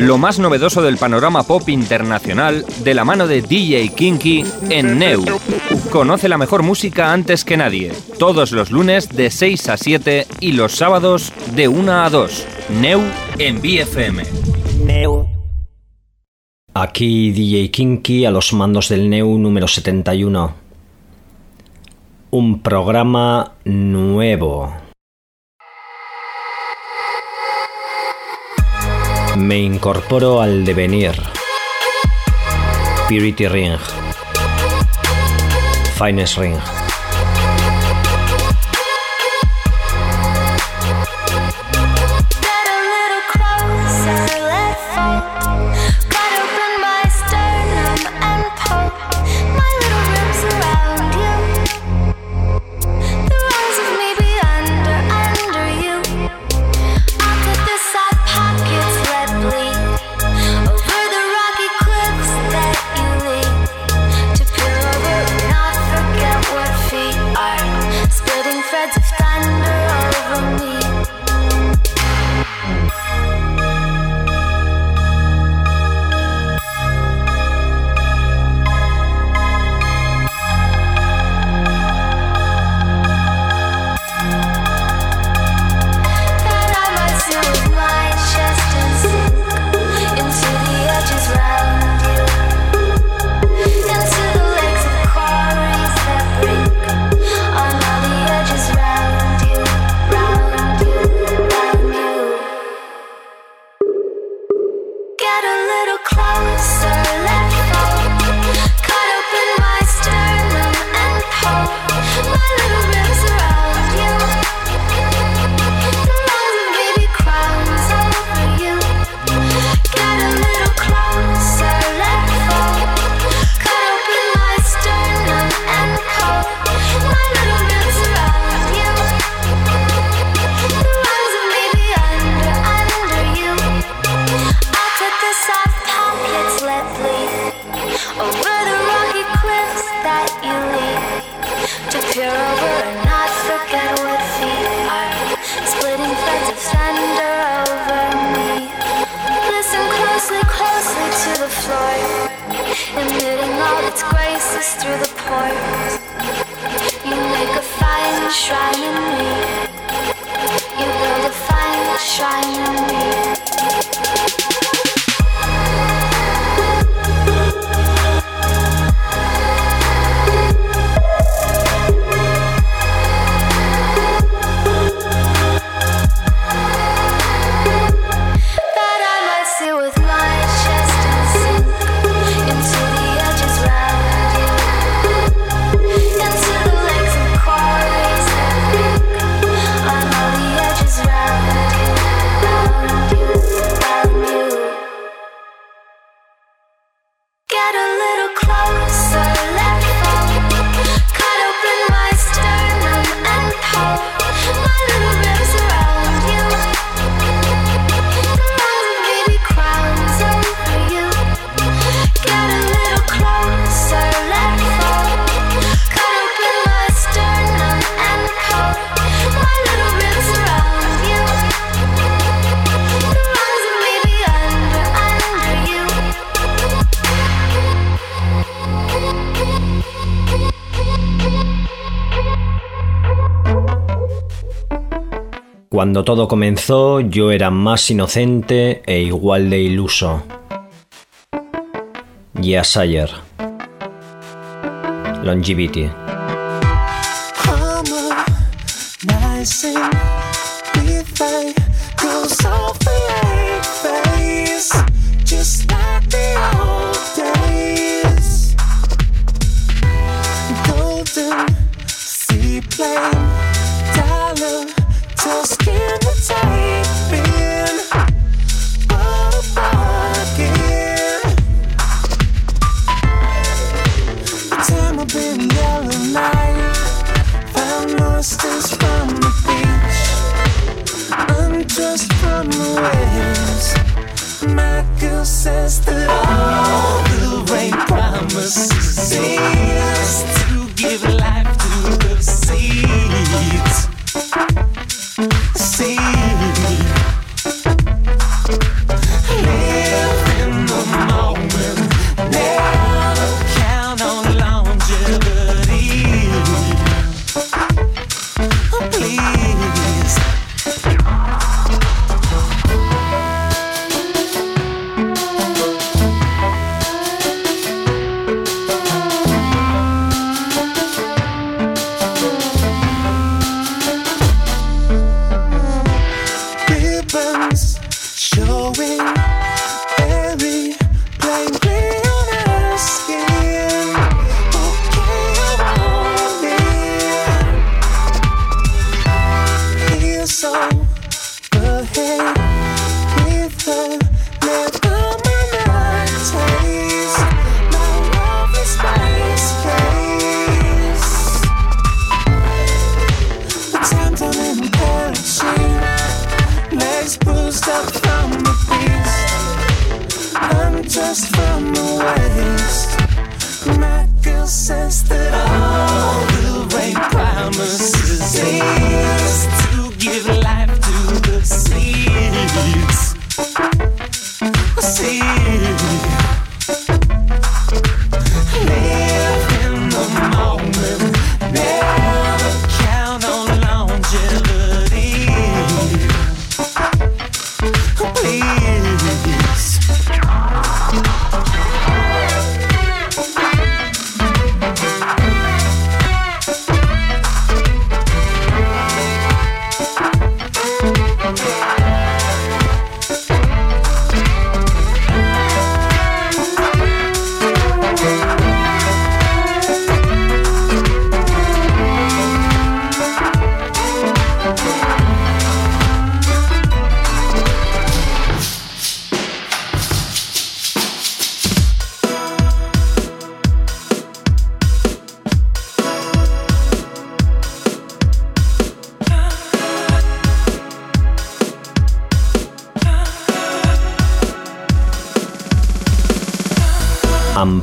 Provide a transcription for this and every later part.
Lo más novedoso del panorama pop internacional de la mano de DJ Kinky en Neu. Conoce la mejor música antes que nadie. Todos los lunes de 6 a 7 y los sábados de 1 a 2. Neu en BFM. Neu. Aquí DJ Kinky a los mandos del Neu número 71. Un programa nuevo. Me incorporo al devenir. Purity Ring. Finest Ring. Cuando todo comenzó yo era más inocente e igual de iluso. Yes, ayer. Longevity. sense that all the rain promises.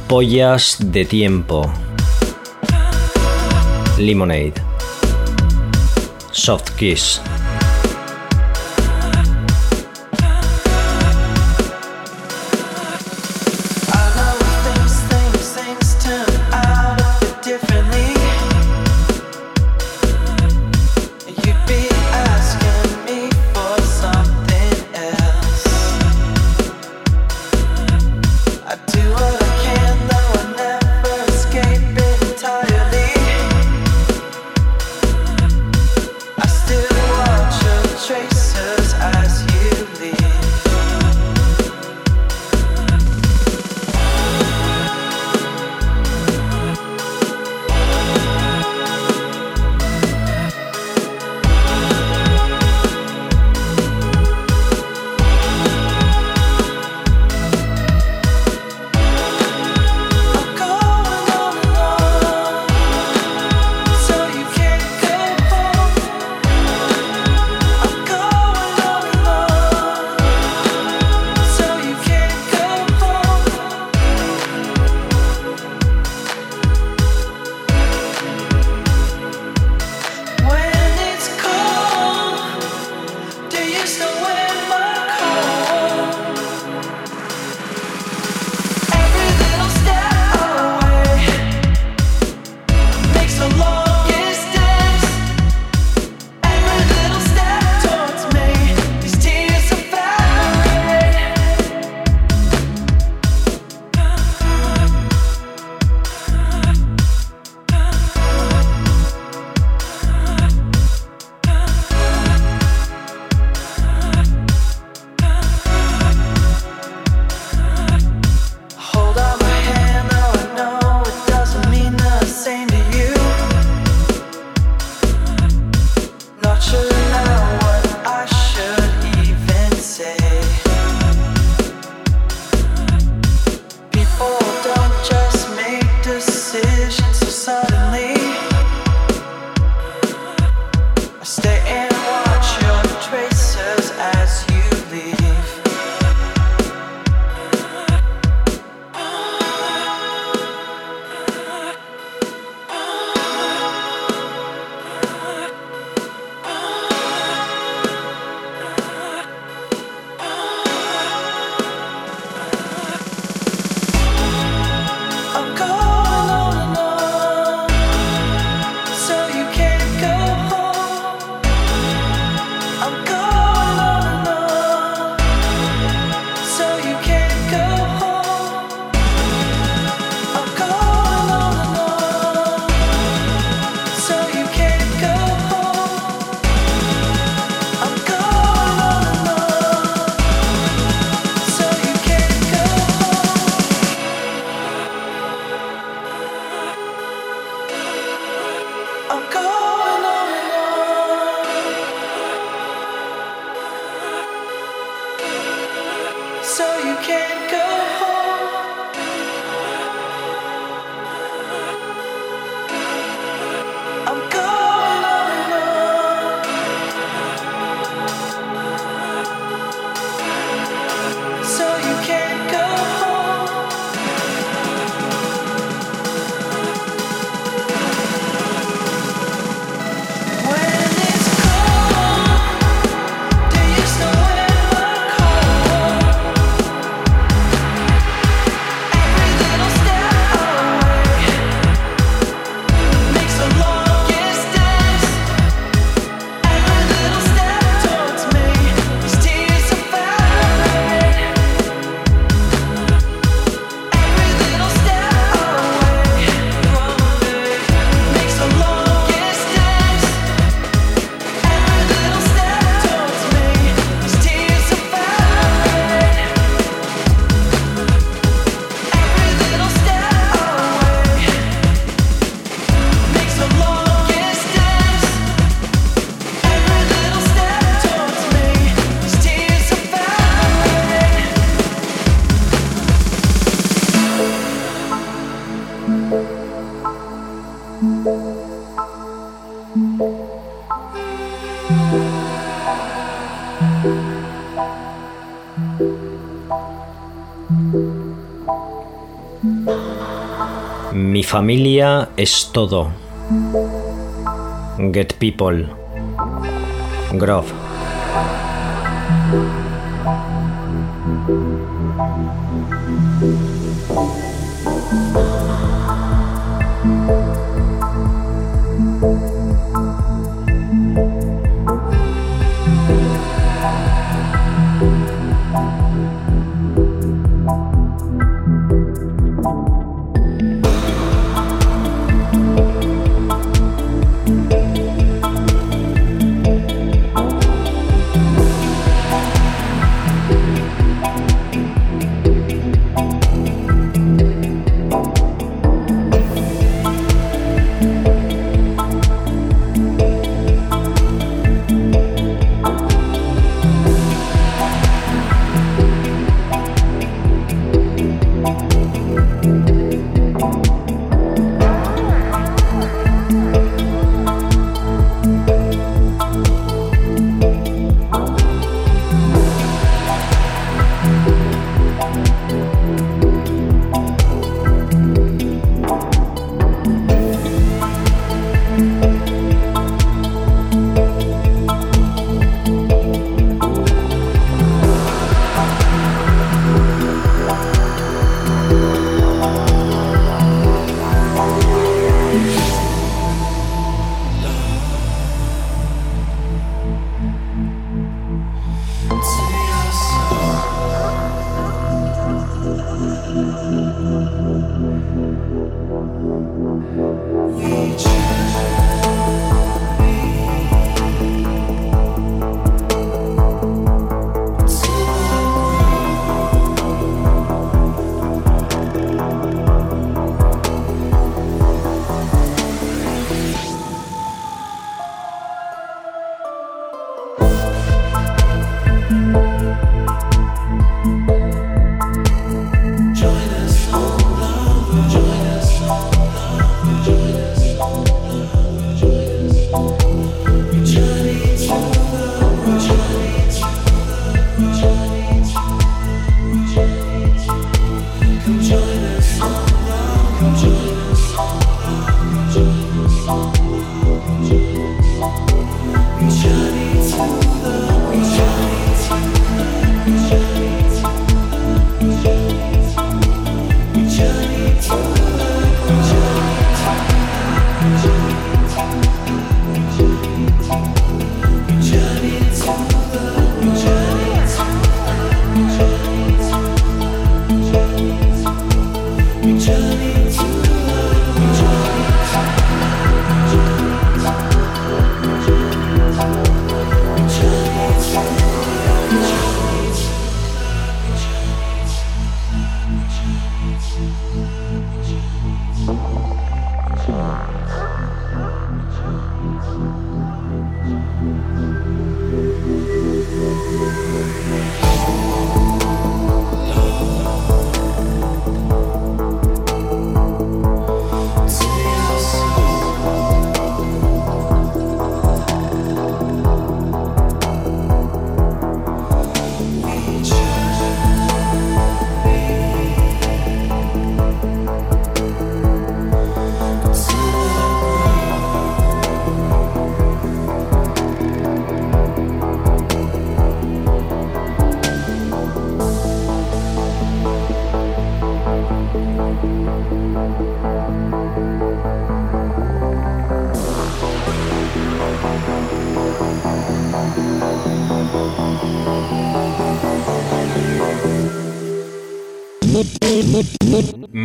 Ampollas de tiempo. Lemonade. Soft Kiss. Familia es todo. Get People. Grove.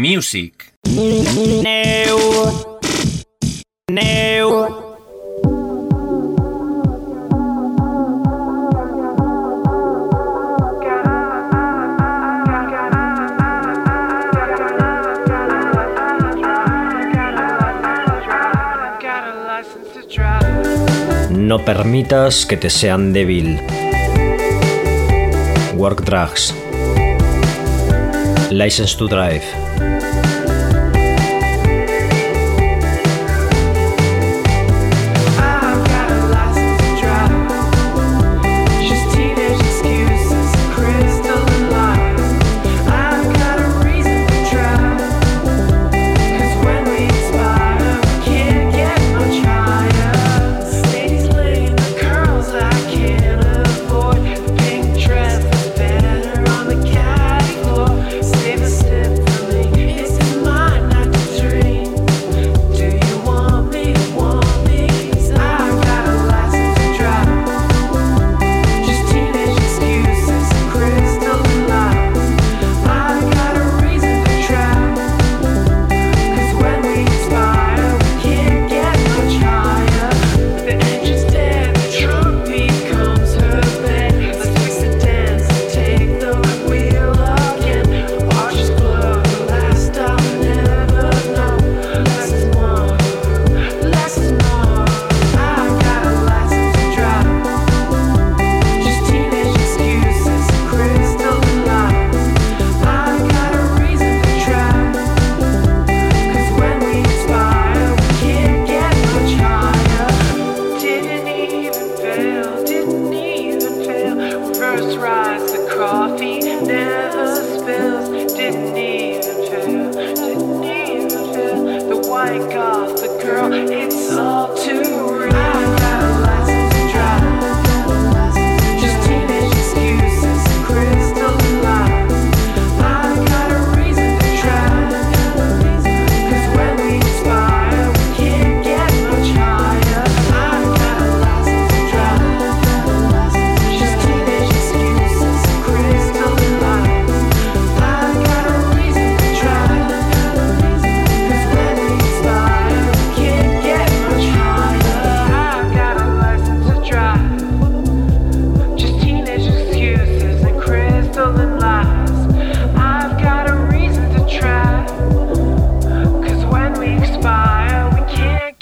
Music. No permitas que te sean débil. Work Drugs. License to Drive.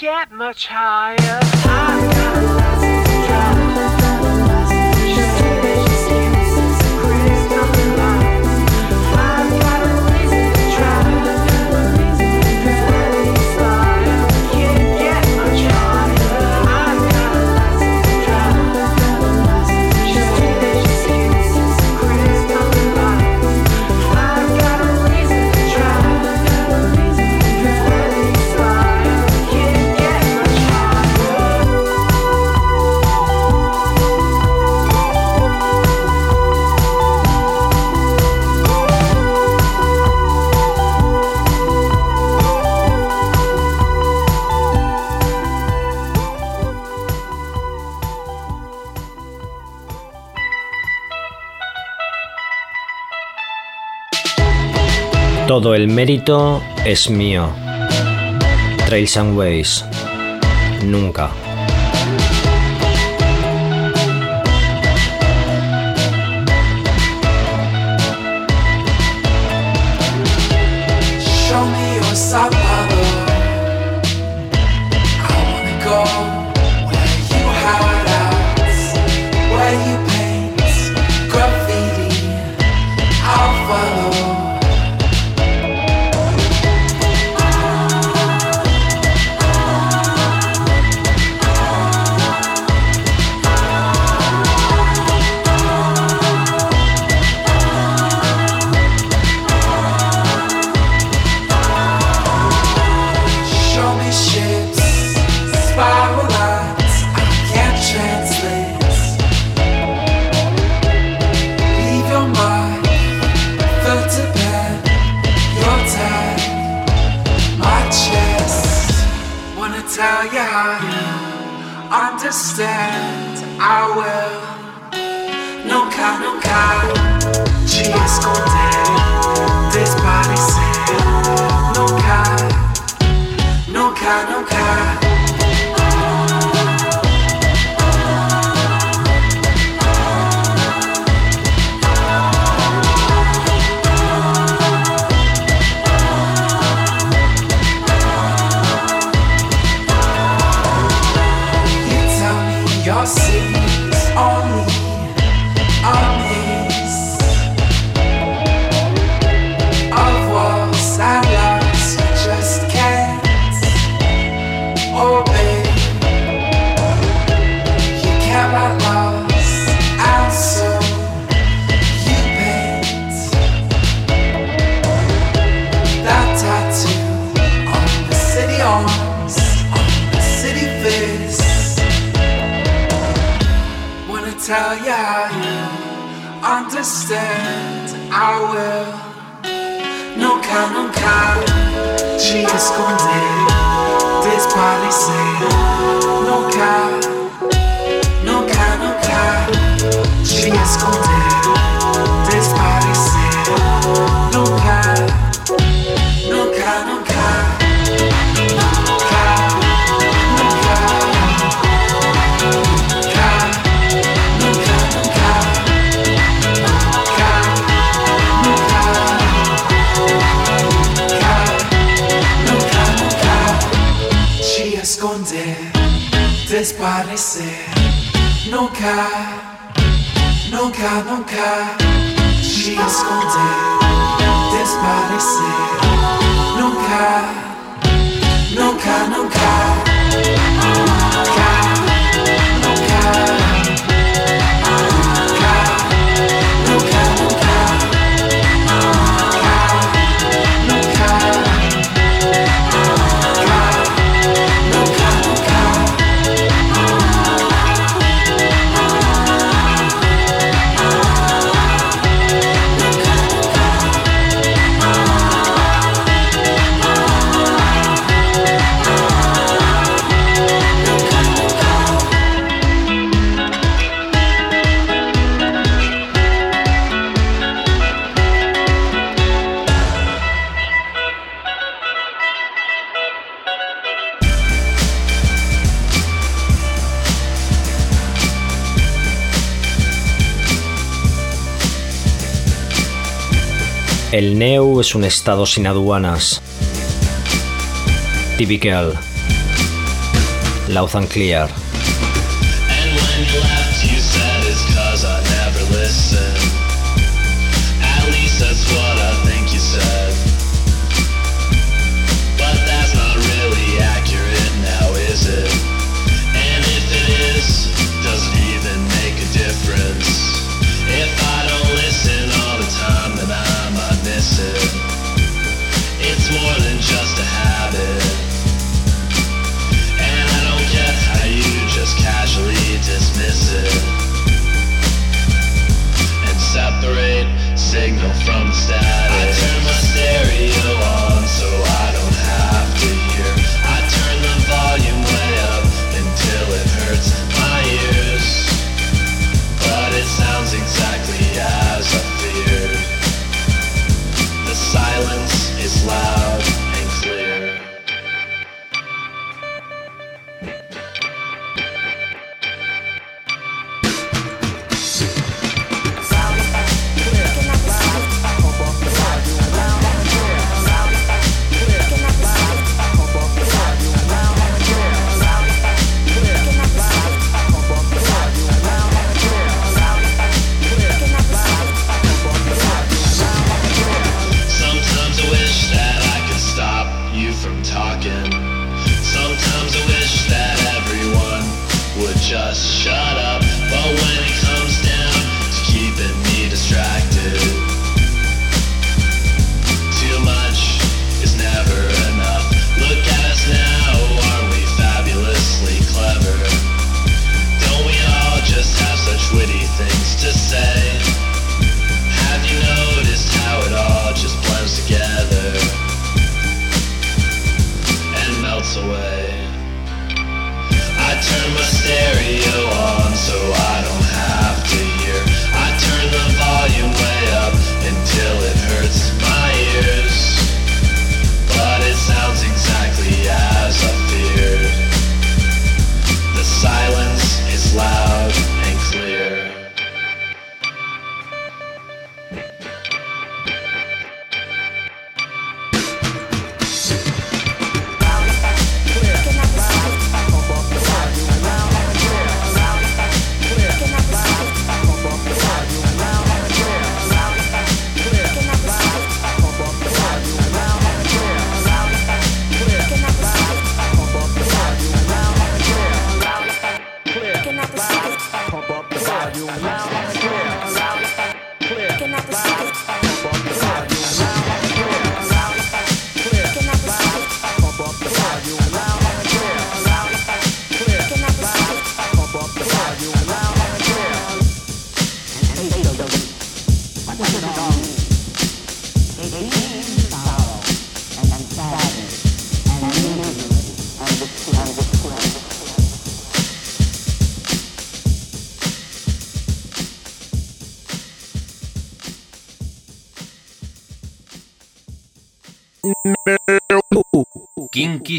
get much higher. Todo el mérito es mío. Trails and Ways. Nunca. stand, I will. Nunca, nunca te esconder, desaparecer. Nunca, nunca, nunca. nunca, nunca, nunca te esconder, desaparecer. Nunca, nunca, nunca. El Neu es un estado sin aduanas. Typical. Loud and clear.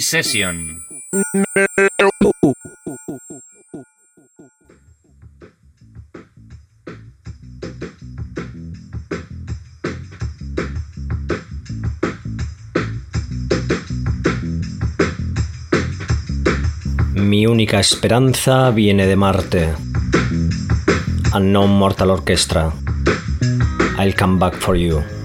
Session. Mi única esperanza viene de Marte. Unknown Mortal Orchestra. I'll come back for you.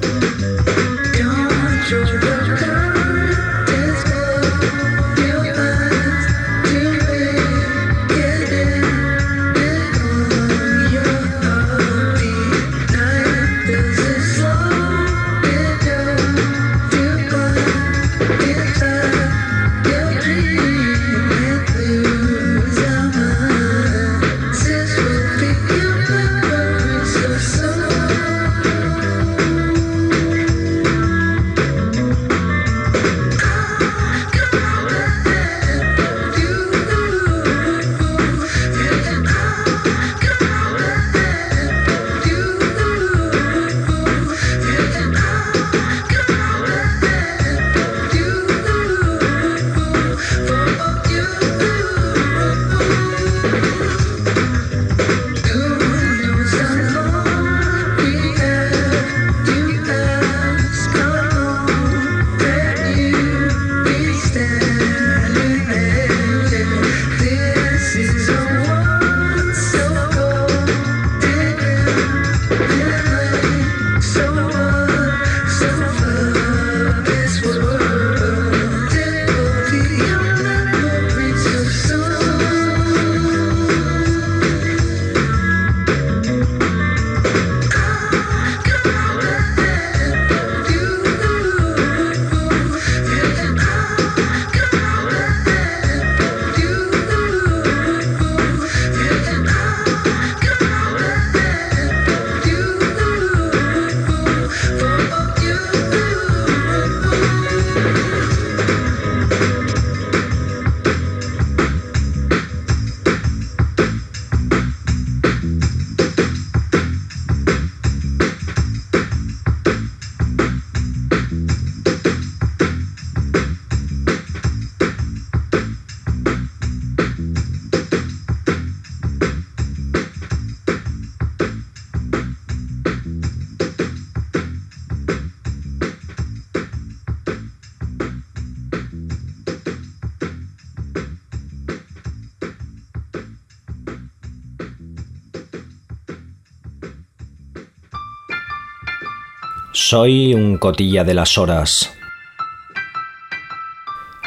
Soy un cotilla de las horas.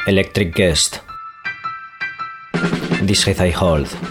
Electric Guest. This I hold.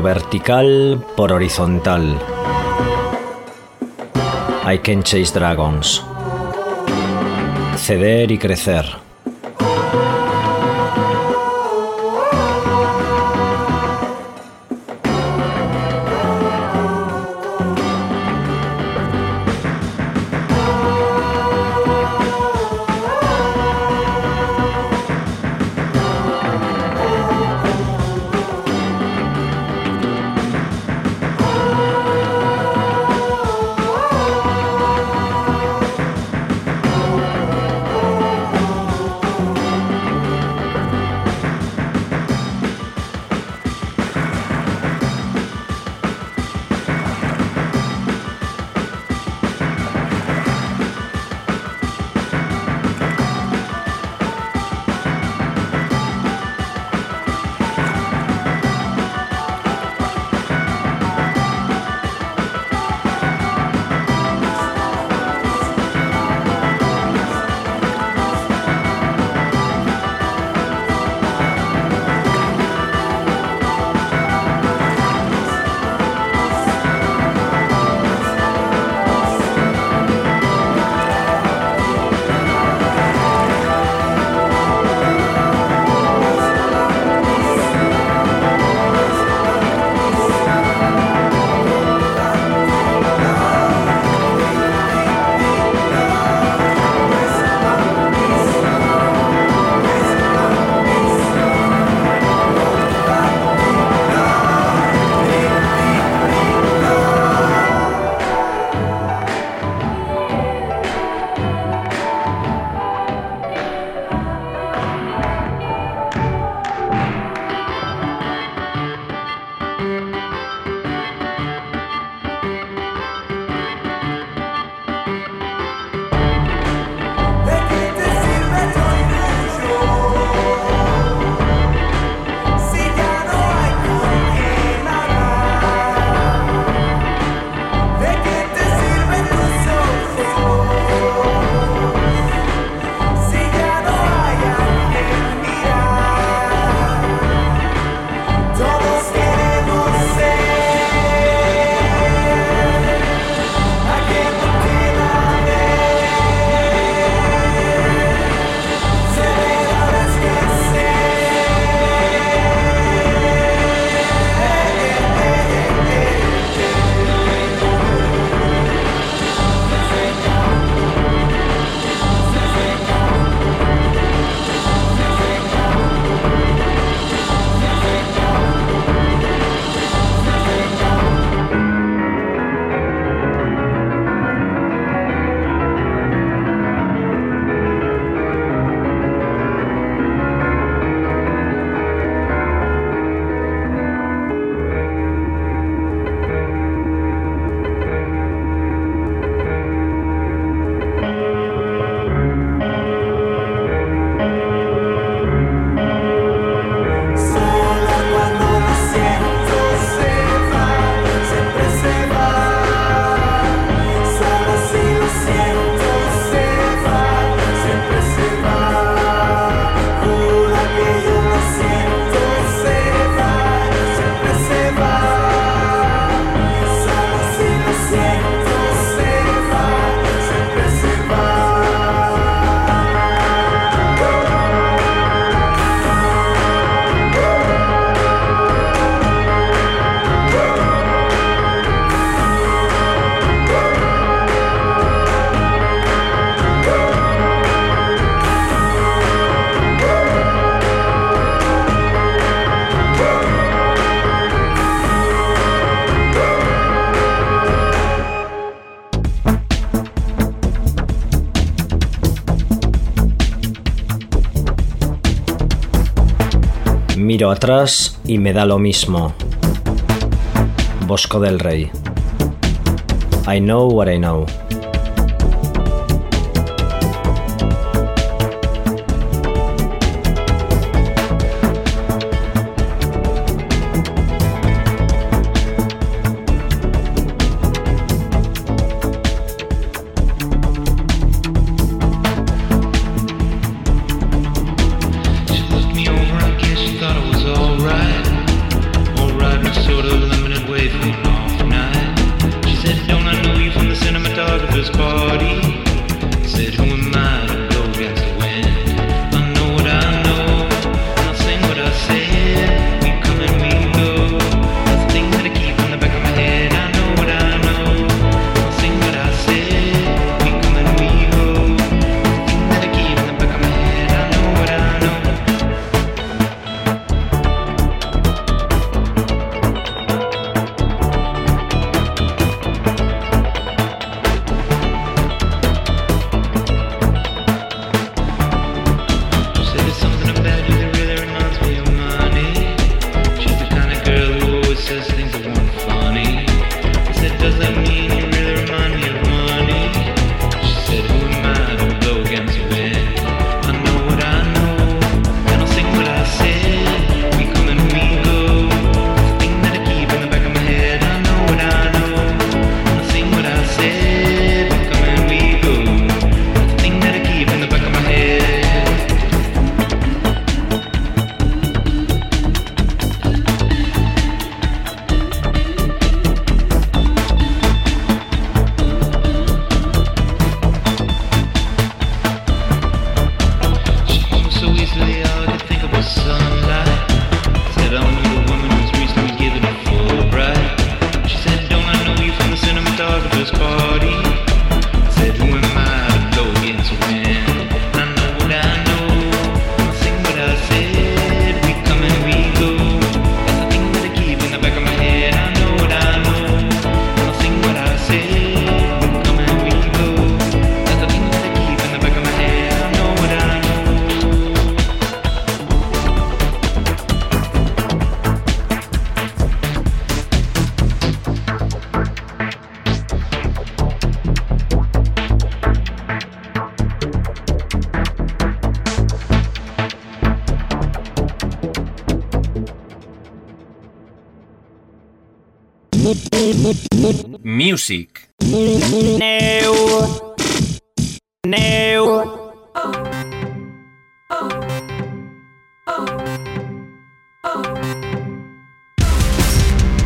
Vertical por horizontal. I can chase dragons. Ceder y crecer. Atrás y me da lo mismo. Bosco del Rey. I know what I know. Thank you. Music.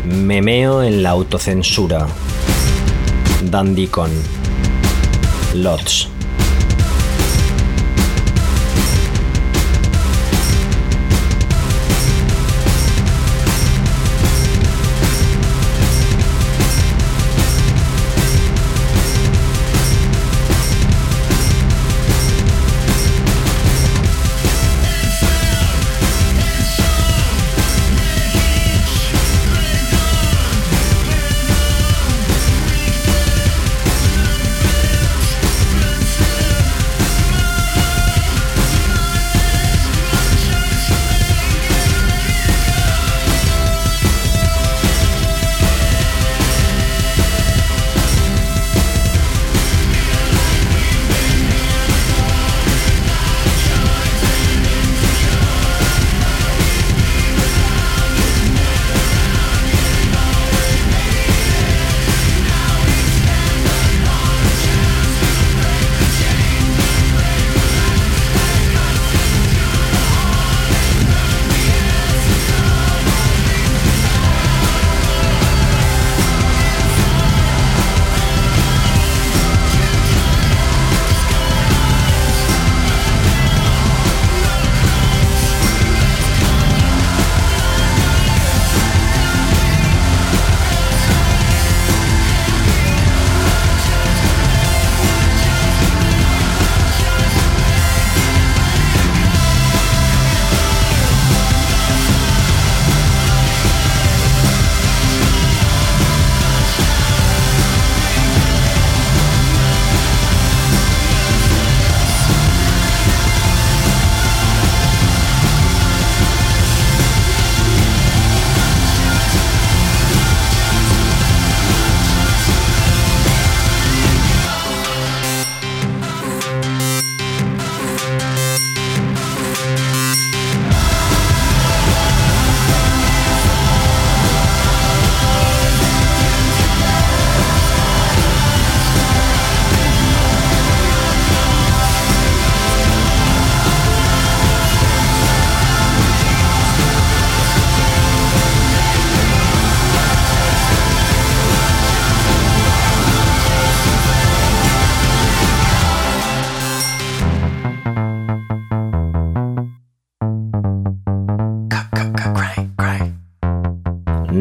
Memeo en la autocensura. Dandy con Lots.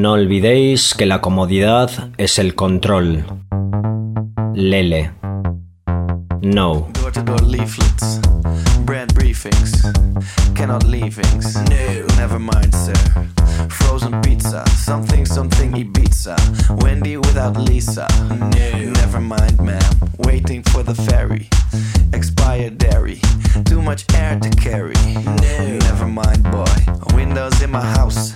No olvidéis que la comodidad es el control. Lele. No. Door-to-door leaflets, briefings, cannot leavings. No, never mind, sir. Frozen pizza, something, something Ibiza. Wendy without Lisa. No, never mind, ma'am. Waiting for the ferry, expired dairy. Too much air to carry. No, never mind, boy. Windows in my house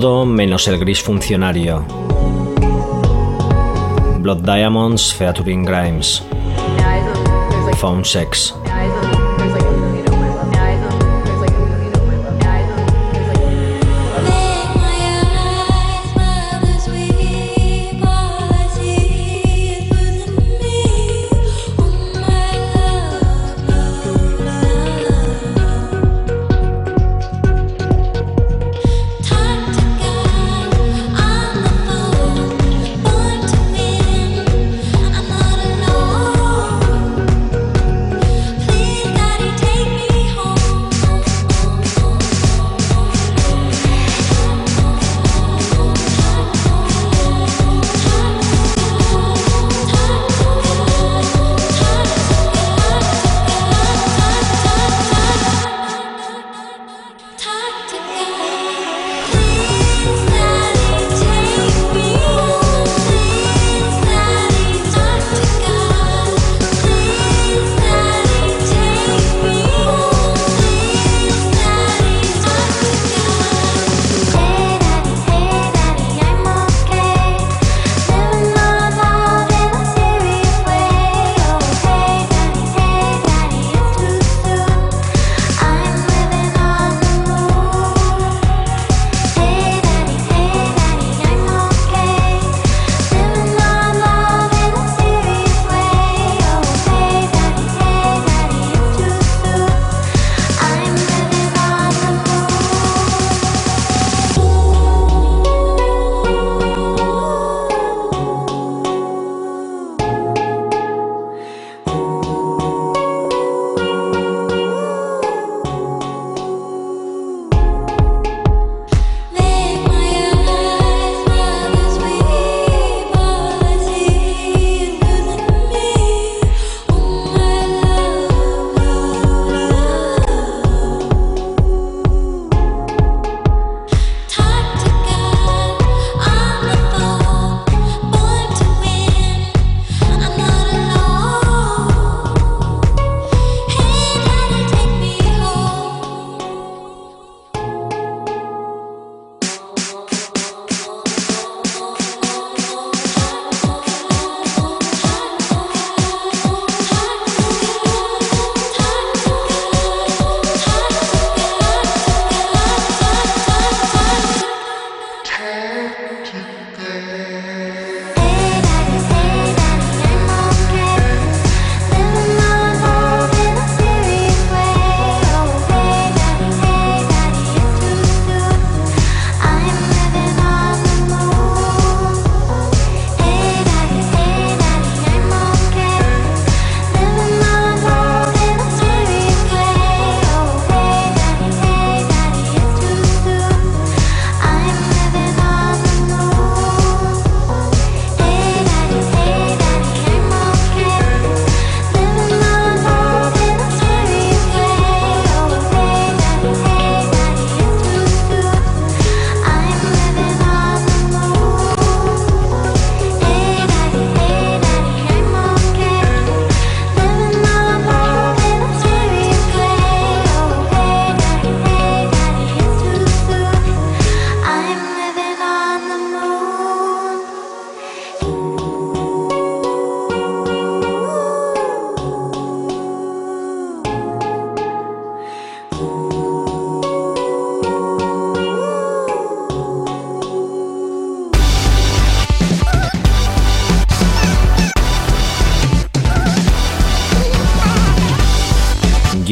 todo menos el gris funcionario. Blood Diamonds featuring Grimes. Phone Sex.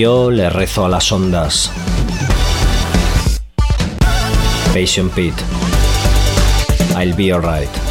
Le rezo a las ondas. Patient Pete. I'll be alright.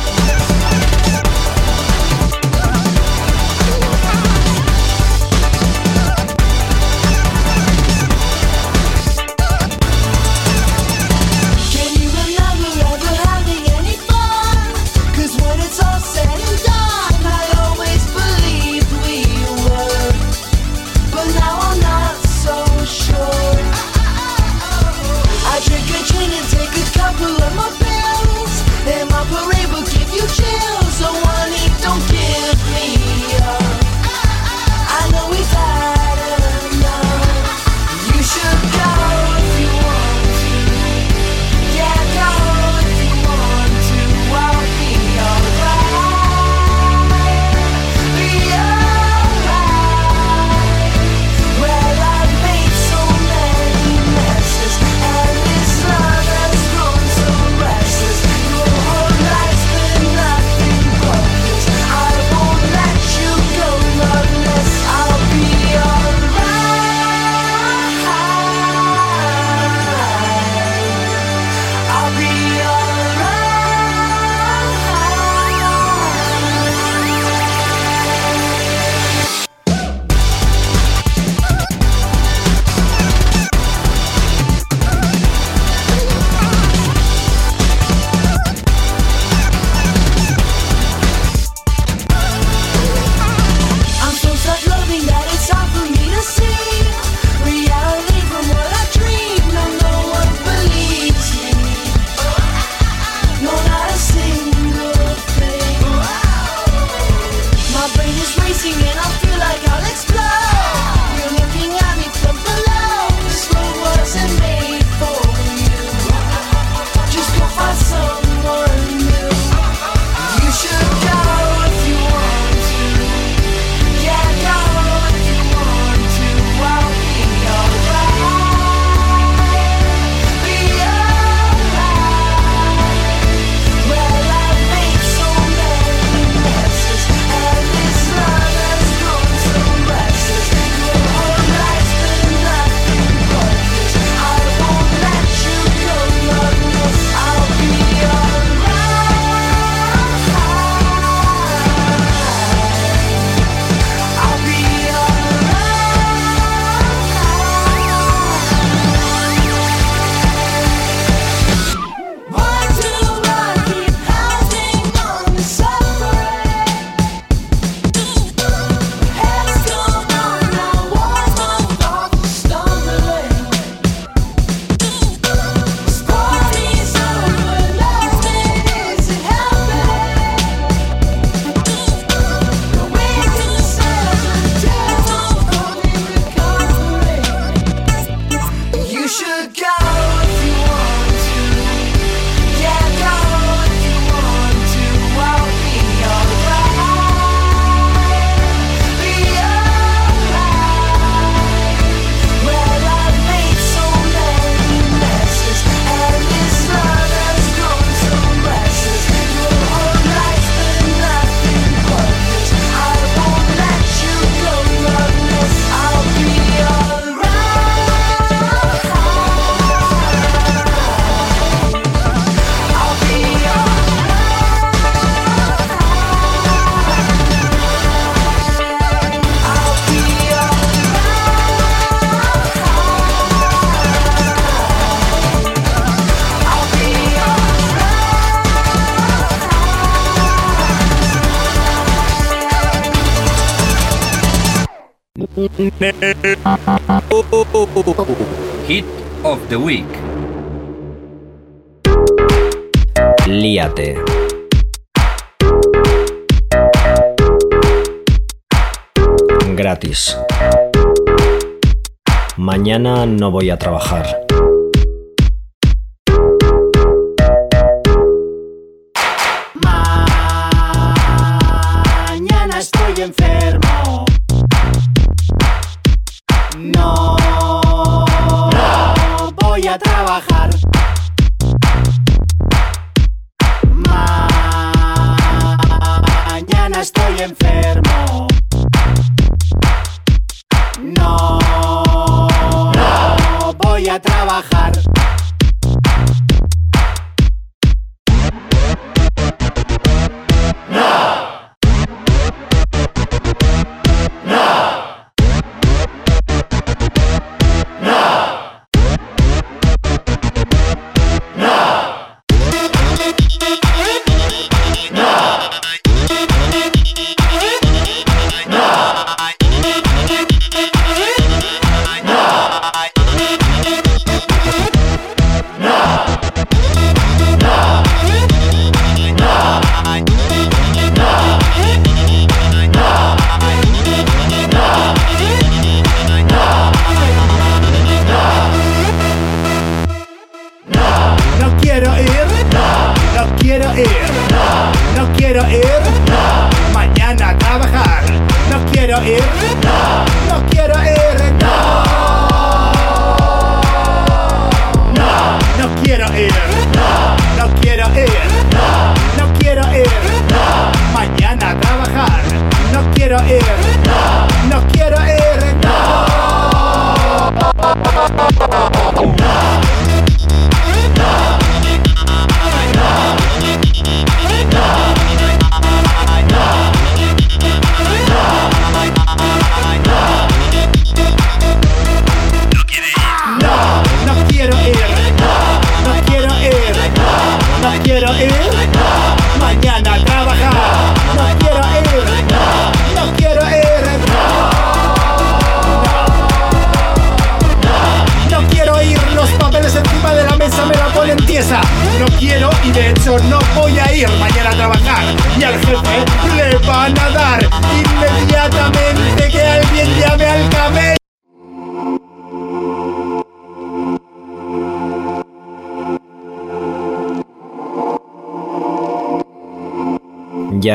Hit of the Week. Líate. Gratis. Mañana no voy a trabajar.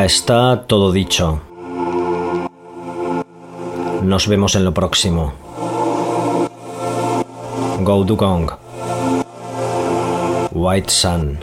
Ya está todo dicho. Nos vemos en lo próximo. Go Dugong. White Sun.